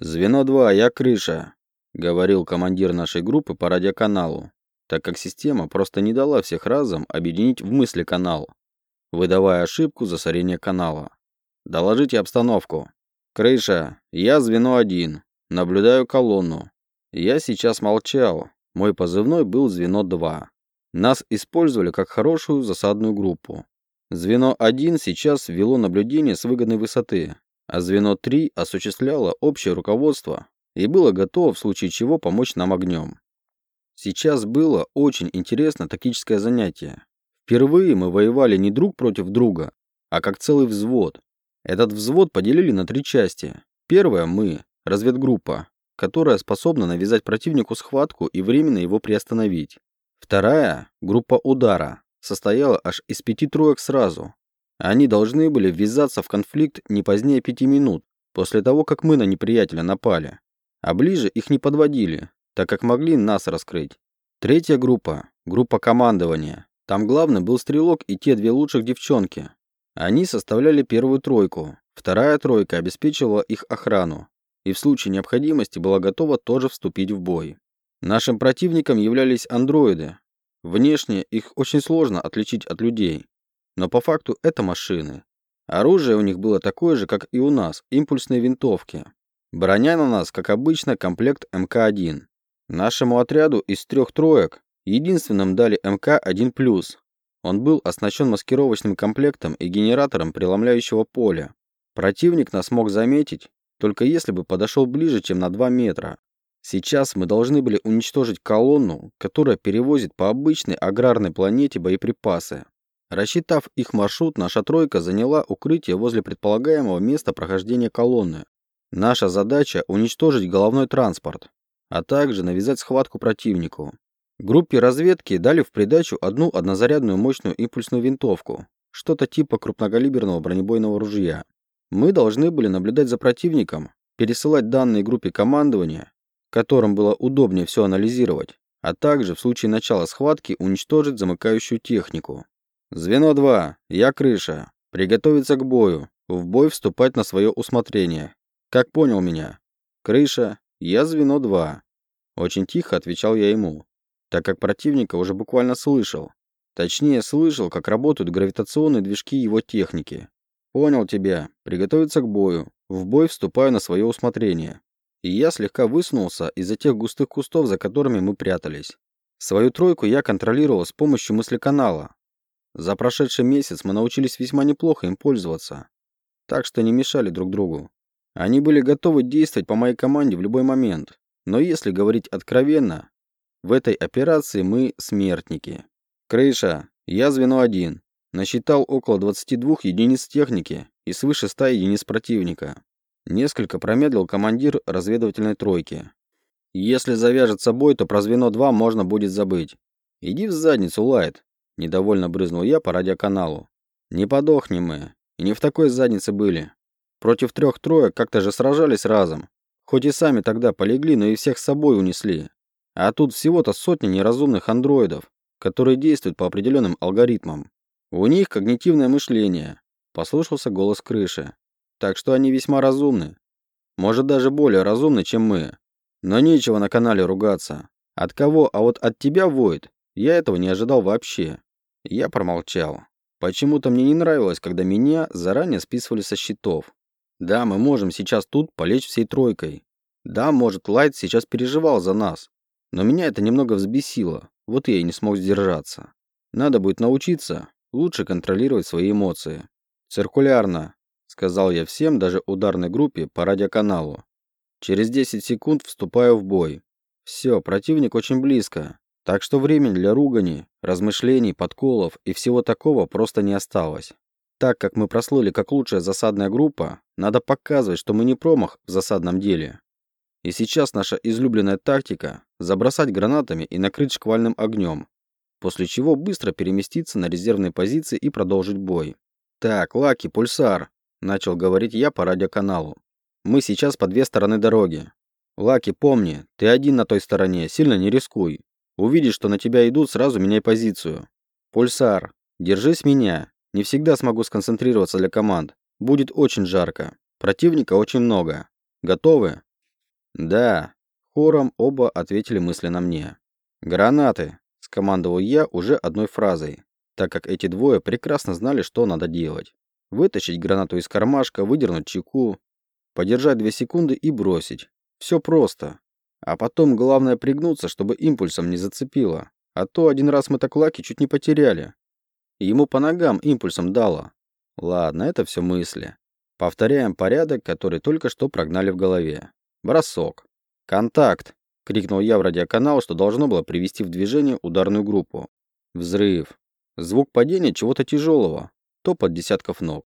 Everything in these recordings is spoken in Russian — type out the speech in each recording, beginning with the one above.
«Звено 2, я крыша», — говорил командир нашей группы по радиоканалу, так как система просто не дала всех разом объединить в мысли канал, выдавая ошибку засорения канала. «Доложите обстановку». «Крыша, я звено 1, наблюдаю колонну. Я сейчас молчал, мой позывной был звено 2. Нас использовали как хорошую засадную группу. Звено 1 сейчас ввело наблюдение с выгодной высоты, а звено 3 осуществляло общее руководство и было готово в случае чего помочь нам огнем. Сейчас было очень интересное тактическое занятие. Впервые мы воевали не друг против друга, а как целый взвод. Этот взвод поделили на три части. Первая – мы, разведгруппа, которая способна навязать противнику схватку и временно его приостановить. Вторая, группа удара, состояла аж из пяти троек сразу. Они должны были ввязаться в конфликт не позднее пяти минут, после того, как мы на неприятеля напали. А ближе их не подводили, так как могли нас раскрыть. Третья группа, группа командования. Там главным был стрелок и те две лучших девчонки. Они составляли первую тройку, вторая тройка обеспечивала их охрану и в случае необходимости была готова тоже вступить в бой. Нашим противником являлись андроиды. Внешне их очень сложно отличить от людей, но по факту это машины. Оружие у них было такое же, как и у нас, импульсные винтовки. Броня на нас, как обычно, комплект МК-1. Нашему отряду из трех троек единственным дали МК-1+. Он был оснащен маскировочным комплектом и генератором преломляющего поля. Противник нас мог заметить, только если бы подошел ближе, чем на 2 метра. Сейчас мы должны были уничтожить колонну, которая перевозит по обычной аграрной планете боеприпасы. Рассчитав их маршрут, наша тройка заняла укрытие возле предполагаемого места прохождения колонны. Наша задача – уничтожить головной транспорт, а также навязать схватку противнику. Группе разведки дали в придачу одну однозарядную мощную импульсную винтовку, что-то типа крупнокалиберного бронебойного ружья. Мы должны были наблюдать за противником, пересылать данные группе командования которым было удобнее все анализировать, а также в случае начала схватки уничтожить замыкающую технику. Звено 2. Я крыша. Приготовиться к бою. В бой вступать на свое усмотрение. Как понял меня? Крыша. Я звено 2. Очень тихо отвечал я ему, так как противника уже буквально слышал. Точнее, слышал, как работают гравитационные движки его техники. Понял тебя. Приготовиться к бою. В бой вступаю на свое усмотрение и я слегка высунулся из-за тех густых кустов, за которыми мы прятались. Свою тройку я контролировал с помощью мыслеканала. За прошедший месяц мы научились весьма неплохо им пользоваться, так что не мешали друг другу. Они были готовы действовать по моей команде в любой момент, но если говорить откровенно, в этой операции мы смертники. Крыша, я звено один. Насчитал около 22 единиц техники и свыше 100 единиц противника. Несколько промедлил командир разведывательной тройки. Если завяжется бой, то про звено 2 можно будет забыть. Иди в задницу, Лайт. Недовольно брызнул я по радиоканалу. Не подохнем мы. И не в такой заднице были. Против трех троек как-то же сражались разом. Хоть и сами тогда полегли, но и всех с собой унесли. А тут всего-то сотни неразумных андроидов, которые действуют по определенным алгоритмам. У них когнитивное мышление. Послушался голос крыши. Так что они весьма разумны. Может, даже более разумны, чем мы. Но нечего на канале ругаться. От кого, а вот от тебя воет, я этого не ожидал вообще. Я промолчал. Почему-то мне не нравилось, когда меня заранее списывали со счетов. Да, мы можем сейчас тут полечь всей тройкой. Да, может, Лайт сейчас переживал за нас. Но меня это немного взбесило. Вот я и не смог сдержаться. Надо будет научиться лучше контролировать свои эмоции. Циркулярно сказал я всем, даже ударной группе по радиоканалу. Через 10 секунд вступаю в бой. Все, противник очень близко, так что времени для ругани, размышлений, подколов и всего такого просто не осталось. Так как мы прослыли как лучшая засадная группа, надо показывать, что мы не промах в засадном деле. И сейчас наша излюбленная тактика – забросать гранатами и накрыть шквальным огнем, после чего быстро переместиться на резервные позиции и продолжить бой. Так, Лаки, Пульсар, начал говорить я по радиоканалу. Мы сейчас по две стороны дороги. Лаки, помни, ты один на той стороне, сильно не рискуй. Увидишь, что на тебя идут, сразу меняй позицию. Пульсар, держись меня. Не всегда смогу сконцентрироваться для команд. Будет очень жарко. Противника очень много. Готовы? Да. Хором оба ответили мысленно мне. Гранаты, скомандовал я уже одной фразой, так как эти двое прекрасно знали, что надо делать. Вытащить гранату из кармашка, выдернуть чеку, подержать две секунды и бросить. Все просто. А потом главное пригнуться, чтобы импульсом не зацепило. А то один раз мы так Лаки чуть не потеряли. Ему по ногам импульсом дало. Ладно, это все мысли. Повторяем порядок, который только что прогнали в голове. Бросок. Контакт. Крикнул я в радиоканал, что должно было привести в движение ударную группу. Взрыв. Звук падения чего-то тяжелого. Топот десятков ног.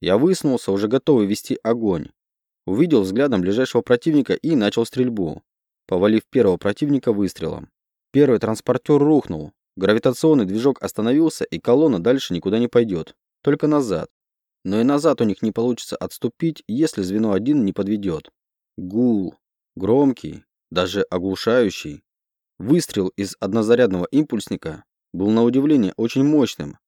Я высунулся, уже готовый вести огонь. Увидел взглядом ближайшего противника и начал стрельбу, повалив первого противника выстрелом. Первый транспортер рухнул. Гравитационный движок остановился, и колонна дальше никуда не пойдет. Только назад. Но и назад у них не получится отступить, если звено 1 не подведет. Гул. Громкий, даже оглушающий. Выстрел из однозарядного импульсника был на удивление очень мощным.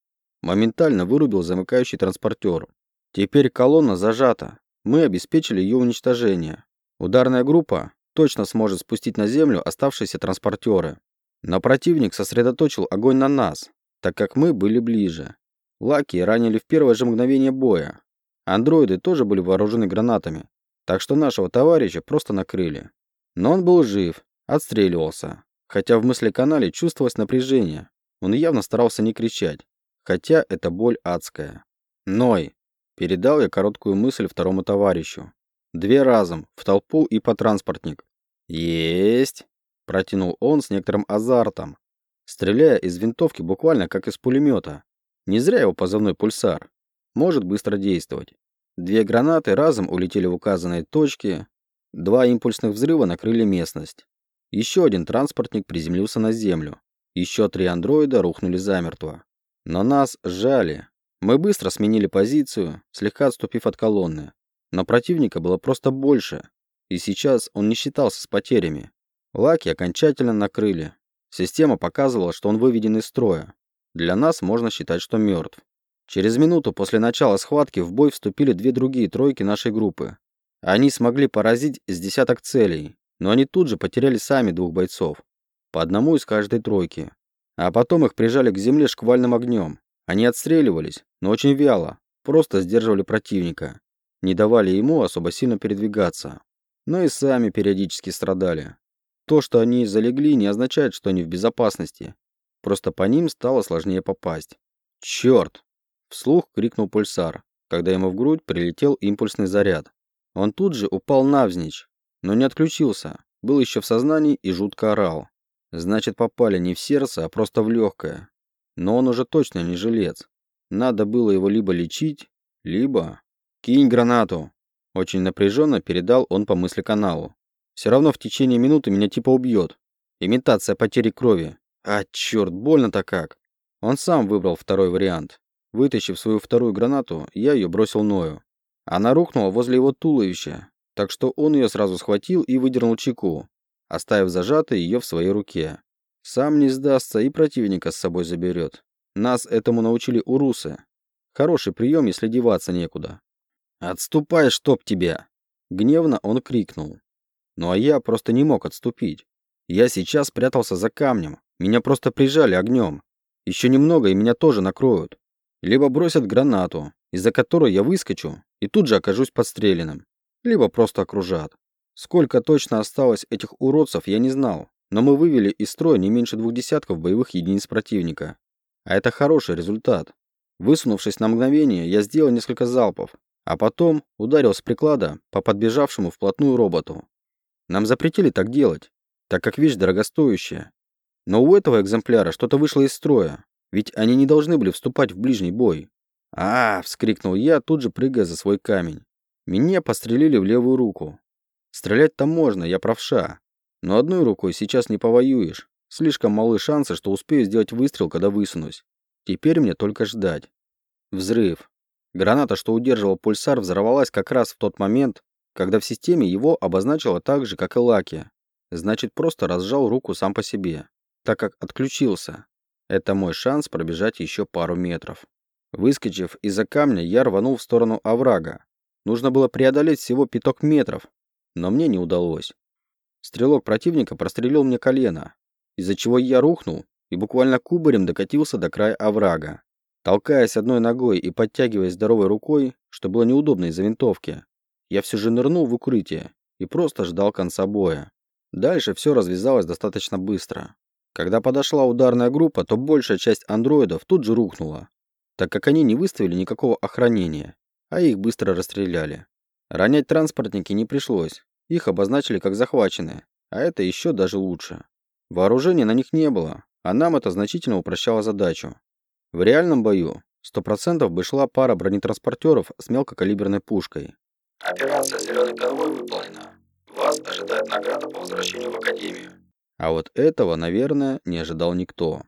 Моментально вырубил замыкающий транспортер. Теперь колонна зажата. Мы обеспечили ее уничтожение. Ударная группа точно сможет спустить на землю оставшиеся транспортеры. Но противник сосредоточил огонь на нас, так как мы были ближе. Лаки ранили в первое же мгновение боя. Андроиды тоже были вооружены гранатами, так что нашего товарища просто накрыли. Но он был жив, отстреливался, хотя в мысли-канале чувствовалось напряжение. Он явно старался не кричать, хотя это боль адская. «Ной!» – передал я короткую мысль второму товарищу. «Две разом, в толпу и по транспортник». «Есть!» Протянул он с некоторым азартом, стреляя из винтовки буквально как из пулемета. Не зря его позывной «Пульсар». Может быстро действовать. Две гранаты разом улетели в указанные точки, два импульсных взрыва накрыли местность. Еще один транспортник приземлился на землю. Еще три андроида рухнули замертво. Но нас сжали. Мы быстро сменили позицию, слегка отступив от колонны. Но противника было просто больше, и сейчас он не считался с потерями. Лаки окончательно накрыли. Система показывала, что он выведен из строя. Для нас можно считать, что мертв. Через минуту после начала схватки в бой вступили две другие тройки нашей группы. Они смогли поразить с десяток целей, но они тут же потеряли сами двух бойцов. По одному из каждой тройки. А потом их прижали к земле шквальным огнем. Они отстреливались, но очень вяло, просто сдерживали противника. Не давали ему особо сильно передвигаться. Но и сами периодически страдали. То, что они залегли, не означает, что они в безопасности. Просто по ним стало сложнее попасть. «Черт!» – вслух крикнул пульсар, когда ему в грудь прилетел импульсный заряд. Он тут же упал навзничь, но не отключился, был еще в сознании и жутко орал. Значит, попали не в сердце, а просто в легкое. Но он уже точно не жилец. Надо было его либо лечить, либо... «Кинь гранату!» Очень напряженно передал он по мысли каналу. Все равно в течение минуты меня типа убьет. Имитация потери крови. А, черт, больно-то как. Он сам выбрал второй вариант. Вытащив свою вторую гранату, я ее бросил Ною. Она рухнула возле его туловища, так что он ее сразу схватил и выдернул чеку, оставив зажатой ее в своей руке. Сам не сдастся и противника с собой заберет. Нас этому научили урусы. Хороший прием, если деваться некуда. «Отступай, чтоб тебя!» Гневно он крикнул. Ну а я просто не мог отступить. Я сейчас прятался за камнем. Меня просто прижали огнем. Еще немного, и меня тоже накроют. Либо бросят гранату, из-за которой я выскочу и тут же окажусь подстреленным. Либо просто окружат. Сколько точно осталось этих уродцев, я не знал. Но мы вывели из строя не меньше двух десятков боевых единиц противника. А это хороший результат. Высунувшись на мгновение, я сделал несколько залпов, а потом ударил с приклада по подбежавшему вплотную роботу. Нам запретили так делать, так как вещь дорогостоящая. Но у этого экземпляра что-то вышло из строя, ведь они не должны были вступать в ближний бой. а, вскрикнул я, тут же прыгая за свой камень. Меня пострелили в левую руку. Стрелять-то можно, я правша. Но одной рукой сейчас не повоюешь. Слишком малы шансы, что успею сделать выстрел, когда высунусь. Теперь мне только ждать. Взрыв. Граната, что удерживал пульсар, взорвалась как раз в тот момент, когда в системе его обозначило так же, как и Лаки. Значит, просто разжал руку сам по себе, так как отключился. Это мой шанс пробежать еще пару метров. Выскочив из-за камня, я рванул в сторону оврага. Нужно было преодолеть всего пяток метров, но мне не удалось. Стрелок противника прострелил мне колено, из-за чего я рухнул и буквально кубарем докатился до края оврага. Толкаясь одной ногой и подтягиваясь здоровой рукой, что было неудобно из-за винтовки, я все же нырнул в укрытие и просто ждал конца боя. Дальше все развязалось достаточно быстро. Когда подошла ударная группа, то большая часть андроидов тут же рухнула, так как они не выставили никакого охранения, а их быстро расстреляли. Ронять транспортники не пришлось, их обозначили как захваченные, а это еще даже лучше. Вооружения на них не было, а нам это значительно упрощало задачу. В реальном бою 100% бы шла пара бронетранспортеров с мелкокалиберной пушкой. Операция «Зеленый конвой» выполнена. Вас ожидает награда по возвращению в Академию. А вот этого, наверное, не ожидал никто.